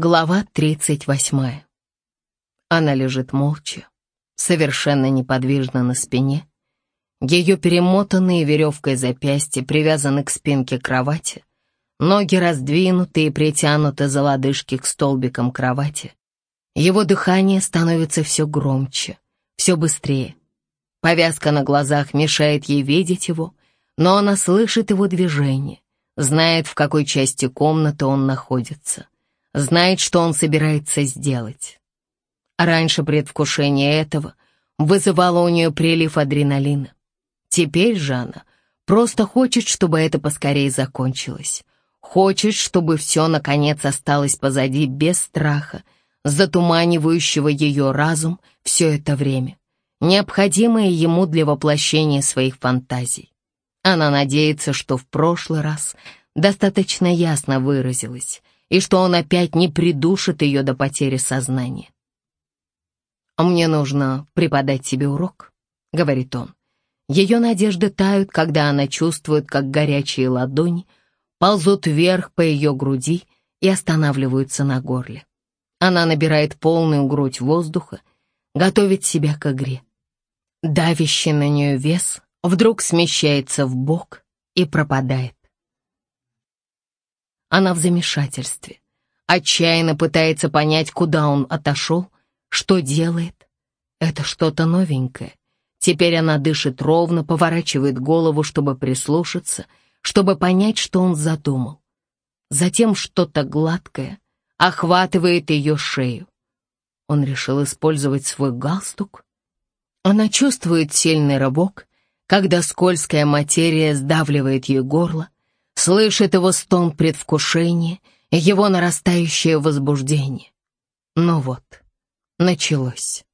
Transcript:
Глава 38. Она лежит молча, совершенно неподвижно на спине. Ее перемотанные веревкой запястья привязаны к спинке кровати, ноги раздвинуты и притянуты за лодыжки к столбикам кровати. Его дыхание становится все громче, все быстрее. Повязка на глазах мешает ей видеть его, но она слышит его движение, знает, в какой части комнаты он находится — знает, что он собирается сделать. Раньше предвкушение этого вызывало у нее прилив адреналина. Теперь же она просто хочет, чтобы это поскорее закончилось. Хочет, чтобы все, наконец, осталось позади без страха, затуманивающего ее разум все это время, необходимое ему для воплощения своих фантазий. Она надеется, что в прошлый раз достаточно ясно выразилась, и что он опять не придушит ее до потери сознания. «Мне нужно преподать тебе урок», — говорит он. Ее надежды тают, когда она чувствует, как горячие ладони ползут вверх по ее груди и останавливаются на горле. Она набирает полную грудь воздуха, готовит себя к игре. Давящий на нее вес вдруг смещается в бок и пропадает. Она в замешательстве. Отчаянно пытается понять, куда он отошел, что делает. Это что-то новенькое. Теперь она дышит ровно, поворачивает голову, чтобы прислушаться, чтобы понять, что он задумал. Затем что-то гладкое охватывает ее шею. Он решил использовать свой галстук. Она чувствует сильный рывок, когда скользкая материя сдавливает ей горло, слышит его стон предвкушения, его нарастающее возбуждение. Ну вот, началось.